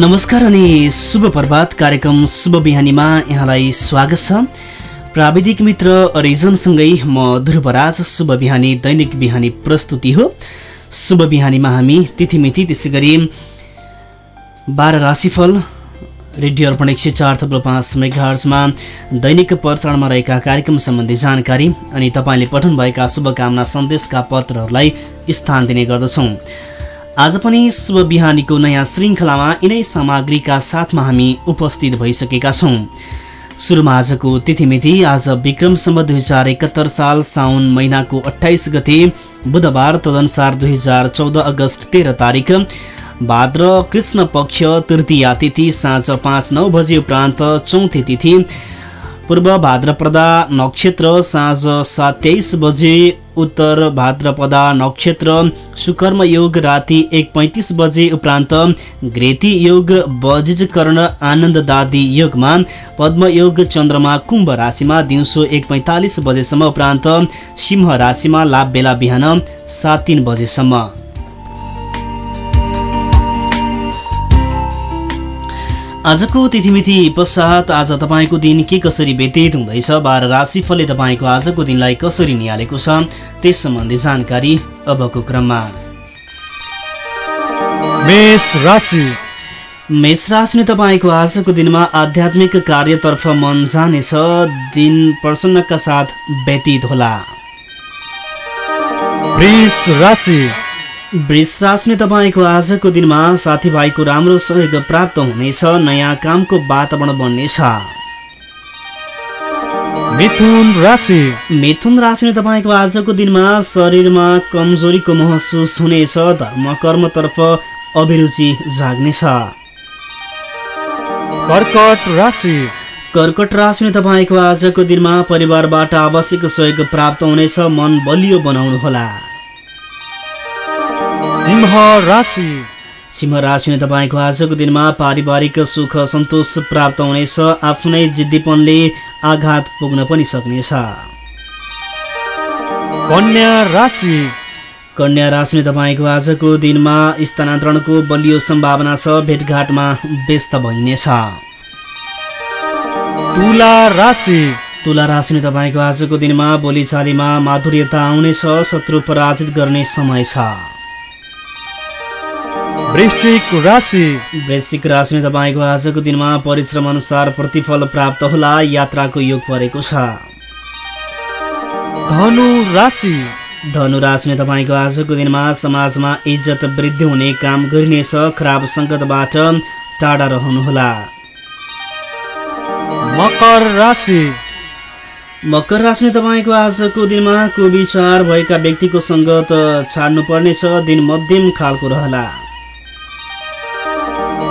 नमस्कार अनि शुभ प्रभात कार्यक्रम शुभ बिहानीमा यहाँलाई स्वागत छ। प्राविधिक मित्र रिजनसँगै म ध्रुवराज शुभ बिहानी दैनिक बिहानी प्रस्तुति हो। शुभ बिहानीमा हामी तिथिमिति त्यसै गरी बाह्र राशिफल रेडियो अर्पण एक सय चार थप्लो पाँच मेघार्समा दैनिक प्रसारणमा रहेका कार्यक्रम सम्बन्धी जानकारी अनि तपाईँले पठाउनुभएका शुभकामना सन्देशका पत्रहरूलाई स्थान दिने गर्दछौँ। आज पनि शुभ बिहानीको नयाँ श्रृङ्खलामा यिनै सामग्रीका साथमा हामी उपस्थित भइसकेका छौँ। सुरुमा आजको तिथिमिति आज विक्रमसम्म दुई हजार एकहत्तर साल साउन महिनाको अठाइस गते बुधबार तदनुसार दुई हजार चौध अगस्त तेह्र तारिक भाद्र कृष्ण पक्ष तृतीया तिथि साँझ पाँच नौ बजे उपरान्त चौथी तिथि पूर्व भाद्रपदा नक्षत्र साँझ सात तेइस बजे उत्तर भाद्रपदा नक्षत्र सुकर्म योग राति एक पैँतिस बजे उपरान्त घ्रेती योग बजिजकर्ण आनन्ददादी योगमा पद्मयोग चन्द्रमा कुम्भ राशिमा दिउँसो एक पैँतालिस बजेसम्म उपरान्त सिंह राशिमा लाभ बेला बिहान सात तिन बजेसम्म। आजको तिथिमिति पश्चात आज तपाईँको दिन के कसरी व्यतीत हुँदैछ? बाह्र राशिफलले तपाईँको आजको दिनलाई कसरी निहालेको छ? त्यस सम्बन्धी जानकारी अबको क्रममा। मेष राशि। मेष राशिले तपाईँको आजको दिनमा आध्यात्मिक कार्यतर्फ मन जानेछ। दिन प्रसन्नका साथ व्यतीत होला। वृष राशि वृष राशिले तपाईँको आजको दिनमा साथीभाइको राम्रो सहयोग प्राप्त हुनेछ नयाँ कामको वातावरण बन्नेछ। मिथुन राशि। मिथुन राशिले तपाईँको आजको दिनमा शरीरमा कमजोरीको महसुस हुनेछ धर्म कर्मतर्फ अभिरुचि जाग्नेछ। कर्कट राशि। कर्कट राशिले तपाईँको आजको दिनमा परिवारबाट आवश्यक सहयोग प्राप्त हुनेछ मन बलियो बनाउनुहोला। सिंह राशि। सिंह राशिले तपाईँको आजको दिनमा पारिवारिक सुख सन्तोष प्राप्त हुनेछ आफ्नै जिद्दीपनले आघात पुग्न पनि सक्नेछ। कन्या राशि। कन्या राशिले तपाईँको आजको दिनमा स्थानान्तरणको बलियो सम्भावना छ भेटघाटमा व्यस्त भइनेछ। तुला राशि। तुला राशिले तपाईँको आजको दिनमा बोलीचालीमा माधुर्यता आउनेछ शत्रु पराजित गर्ने समय छ। वृश्चिक राशि। वृश्चिक राशिले तपाईँको आजको दिनमा परिश्रम अनुसार प्रतिफल प्राप्त होला यात्राको योग परेको छ। धनु राशि। धनु राशिले तपाईँको आजको दिनमा समाजमा इज्जत वृद्धि हुने काम गरिनेछ खराब सङ्कटबाट टाढा रहनुहोला। मकर राशि। मकर राशिले तपाईँको आजको दिनमा कुविचार भएका व्यक्तिको सङ्गत छाड्नुपर्नेछ दिन मध्यम खालको रहला।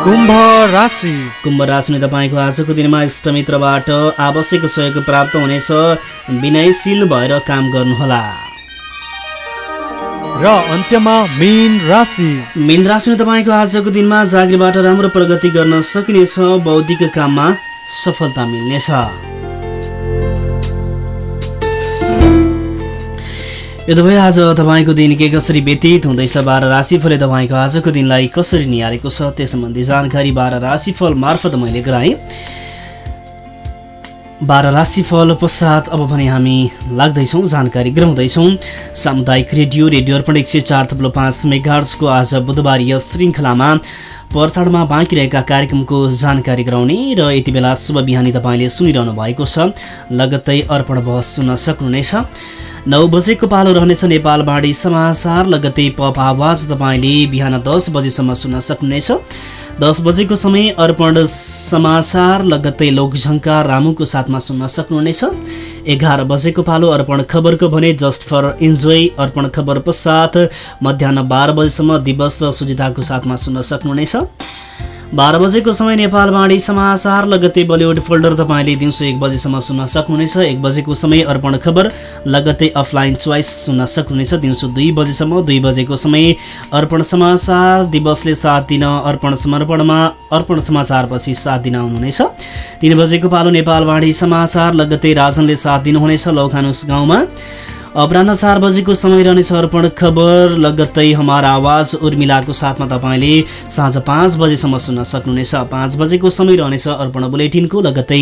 कुम्भ राशि। कुम्भ राशिले तपाईँको आजको दिनमा इष्टमित्रबाट आवश्यक सहयोग प्राप्त हुनेछ। विनयशील भएर काम गर्नुहोला। र अन्त्यमा मीन राशि। मीन राशिले तपाईँको आजको दिनमा जागिरबाट राम्रो प्रगति गर्न सकिनेछ। बौद्धिक काममा सफलता मिल्नेछ। भए आज तपाईँको दिन के कसरी व्यतीत हुँदैछ? बाह्र राशिफलले तपाईँको आजको दिनलाई कसरी निहालेको छ? त्यस सम्बन्धी जानकारी बाह्र राशिफल मार्फत मैले गराएँ। बाह्र राशिफल पश्चात अब भने हामी लाग्दैछौँ जानकारी गराउँदैछौँ। सामुदायिक रेडियो रेडियो अर्पण एक सय चार थप्लो पाँच मेगार्सको आज बुधबार यस श्रृङ्खलामा प्रसारणमा बाँकी रहेका कार्यक्रमको जानकारी गराउने र यति बेला शुभ बिहानी तपाईँले सुनिरहनु भएको छ। लगत्तै अर्पण बहस सुन्न सक्नुहुनेछ। नौ बजेको पालो रहनेछ नेपाल बाढी समाचार। लगत्तै पप आवाज तपाईँले बिहान दस बजेसम्म सुन्न सक्नुहुनेछ। दस बजेको समय अर्पण समाचार। लगत्तै लोकझङ्का रामुको साथमा सुन्न सक्नुहुनेछ। एघार बजेको पालो अर्पण खबरको भने जस्ट फर इन्जोय अर्पण खबर पश्चात मध्याह बाह्र बजेसम्म दिवस र सुजिताको साथमा सुन्न सक्नुहुनेछ। बाह्र बजेको समय नेपालवाणी समाचार लगत्तै बलिउड फोल्डर तपाईँले दिउँसो एक बजेसम्म सुन्न सक्नुहुनेछ। एक बजेको समय अर्पण खबर लगत्तै अफलाइन चोइस सुन्न सक्नुहुनेछ। दिउँसो दुई बजेसम्म दुई बजेको समय अर्पण समाचार दिवसले साथ दिन अर्पण समर्पणमा अर्पण समाचारपछि साथ दिन आउनुहुनेछ। तिन बजेको पालो नेपालवाणी समाचार लगत्तै राजनले साथ दिनुहुनेछ लौखानुस गाउँमा अपराह चार बजेको समय रहनेछ अर्पण खबर लगत्तै हमारा आवाज उर्मिलाको साथमा तपाईँले साँझ पाँच बजेसम्म सुन्न सक्नुहुनेछ। पाँच बजेको समय रहनेछ अर्पण बुलेटिनको लगत्तै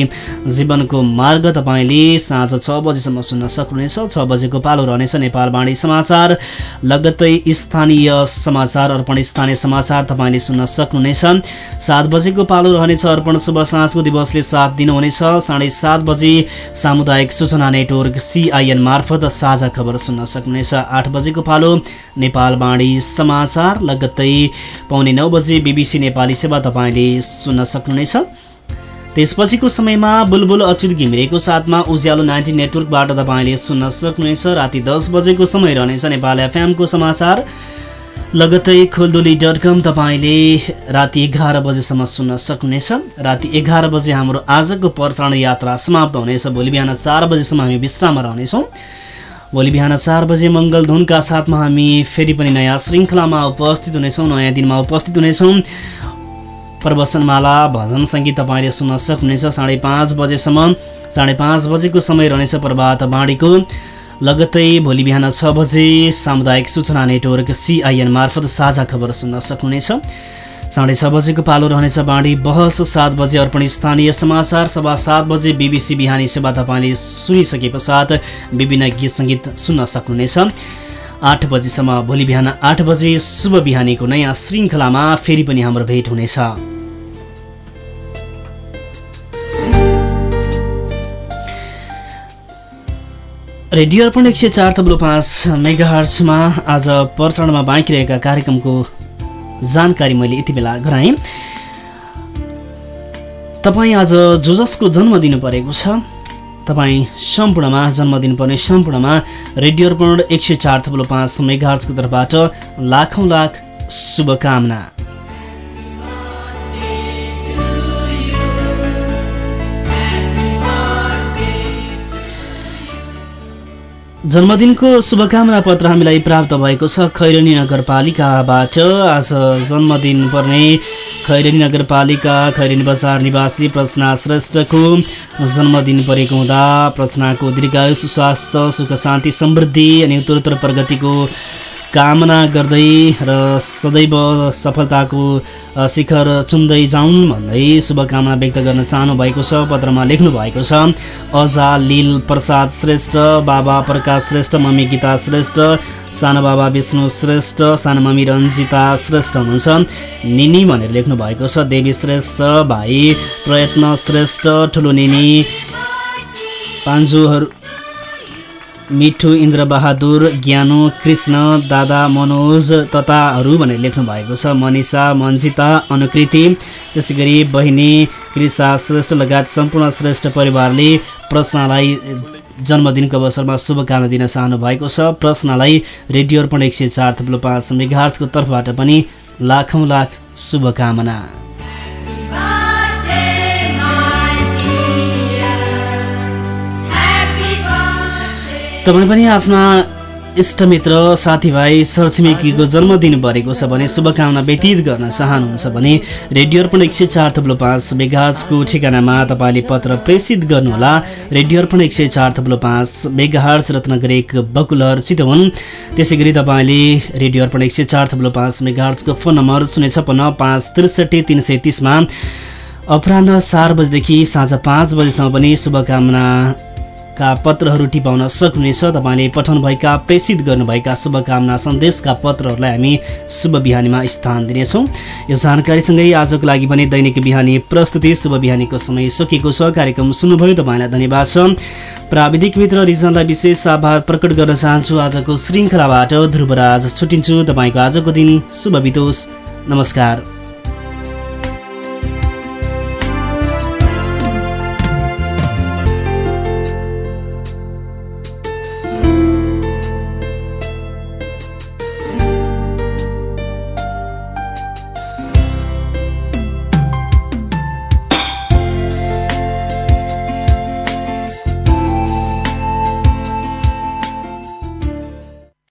जीवनको मार्ग तपाईँले साँझ छ बजेसम्म सुन्न सक्नुहुनेछ। छ बजेको पालो रहनेछ नेपाल बाणी समाचार। लगत्तै स्थानीय समाचार अर्पण स्थानीय समाचार तपाईँले सुन्न सक्नुहुनेछ। सात बजेको पालो रहनेछ अर्पण शुभ साँझको दिवसले साथ दिनुहुनेछ। साढे सात बजे सामुदायिक सूचना नेटवर्क सिआइएन मार्फत साझा खबर सुन्न सक्नुहुनेछ आठ बजेको पालो नेपाल बाणी समाचार लगत्तै पाउने नौ बजे बिबिसी नेपाली सेवा तपाईँले सुन्न सक्नुहुनेछ। त्यसपछिको समयमा बुलबुल अच्युत घिमिरेको साथमा उज्यालो नाइन्टी नेटवर्कबाट तपाईँले सुन्न सक्नुहुनेछ। राति दस बजेको समय रहनेछ नेपाल एफएमको समाचार। लगत्तै खोलदोली डट कम तपाईँले राति एघार बजेसम्म सुन्न सक्नुहुनेछ। राति एघार बजे हाम्रो आजको प्रसारण यात्रा समाप्त हुनेछ। भोलि बिहान चार बजेसम्म हामी विश्राममा रहनेछौँ। भोलि बिहान चार बजे मङ्गलधुनका साथमा हामी फेरि पनि नयाँ श्रृङ्खलामा उपस्थित हुनेछौँ नयाँ दिनमा उपस्थित हुनेछौँ। प्रवचनमाला भजन सङ्गीत तपाईँले सुन्न सक्नुहुनेछ। साढे पाँच बजेसम्म साढे पाँच बजेको समय रहनेछ प्रभात बाँडीको। लगत्तै भोलि बिहान छ बजे सामुदायिक सूचना नेटवर्क सिआइएन मार्फत साझा खबर सुन्न सक्नुहुनेछ। साढे छ बजेको पालो रहनेछ बाँडी बहस। सात बजे अर्पण स्थानीय समाचार। सभा सात बजे बिबिसी बिहानी सेवा तपाईँले सुनिसके पश्चात विभिन्न गीत सङ्गीत सुन्न सक्नुहुनेछ। आठ बजीसम्म भोलि बिहान आठ बजे शुभ बिहानीको नयाँ श्रृङ्खलामा फेरि पनि हाम्रो भेट हुनेछ। रेडियो अर्पण एक सय चार तब्लो पाँच मेगा हर्चमा आज प्रसारणमा बाँकी रहेका कार्यक्रमको जानकारी मैले यति बेला गराएँ। तपाईँ आज जो जसको जन्मदिन परेको छ। तपाईँ सम्पूर्णमा जन्मदिन पर्ने सम्पूर्णमा रेडियो अर्पण एक सय चार थप्लो पाँच मेगार्सको तर्फबाट लाखौँ लाख शुभकामना। जन्मदिनको शुभकामना पत्र हामीलाई प्राप्त भएको छ खैरनी नगरपालिकाबाट। आज जन्मदिन पर्ने खैरनी नगरपालिका खैरनी बजार निवासी प्रचना श्रेष्ठको जन्मदिन परेको हुँदा प्रचनाको दीर्घायु स्वास्थ्य सुख शान्ति समृद्धि अनि उत्तरोत्तर प्रगतिको कामना गर्दै र सदैव सफलताको शिखर चुम्दै जाउन् भन्दै शुभकामना व्यक्त गर्न चाहनु भएको छ पत्रमा लेख्नु भएको छ अजा लील प्रसाद श्रेष्ठ बाबा प्रकाश श्रेष्ठ मम्मी गीता श्रेष्ठ सानो बाबा विष्णु श्रेष्ठ सानो मम्मी रञ्जिता श्रेष्ठ हुनुहुन्छ। निनी भनेर लेख्नु भएको छ देवी श्रेष्ठ भाइ प्रयत्न श्रेष्ठ ठुलो निनी। पान्जुहरू मिठु इन्द्रबहादुर ज्ञानु कृष्ण दादा मनोज तथाहरू भनेर लेख्नु भएको छ। मनिषा मन्जिता अनुकृति त्यसै गरी बहिनी कृषा श्रेष्ठ लगायत सम्पूर्ण श्रेष्ठ परिवारले प्रश्नलाई जन्मदिनको अवसरमा शुभकामना दिन चाहनु भएको छ। प्रश्नलाई रेडियो अर्पण एक सय चार थप्लो पाँच मेघार्सको तर्फबाट पनि लाखौँ लाख शुभकामना। तपाईँ पनि आफ्ना इष्टमित्र साथीभाइ सरछिमेकीको जन्मदिन भरेको छ भने शुभकामना व्यतीत गर्न चाहनुहुन्छ भने रेडियो अर्पण एक सय चार थप्लो पाँच मेगाजको ठेगानामा तपाईँले पत्र प्रेषित गर्नुहोला। रेडियो अर्पण एक सय चार थप्लो पाँच मेगाहर्स रत्नगर एक बकुलर चितवन त्यसै गरी तपाईँले रेडियो अर्पण एक सय चार थप्लो पाँच मेगाहर्सको फोन नम्बर शून्य छप्पन्न पाँच त्रिसठी तिन सय तिसमा अपराह चार बजीदेखि साँझ पाँच बजीसम्म पनि शुभकामना का पत्रहरू टिपाउन सक्नुहुनेछ तपाईँले पठाउनुभएका प्रेषित गर्नुभएका शुभकामना सन्देशका पत्रहरूलाई हामी शुभ बिहानीमा स्थान दिनेछौँ। यो जानकारीसँगै आजको लागि भने दैनिक बिहानी प्रस्तुति शुभ बिहानीको समय सकिएको छ। कार्यक्रम सुन्नुभयो तपाईँलाई धन्यवाद छ। प्राविधिक मित्र रिजनलाई विशेष आभार प्रकट गर्न चाहन्छु। आजको श्रृङ्खलाबाट ध्रुवराज छुट्टिन्छु तपाईँको आजको दिन शुभ बितोस्। नमस्कार।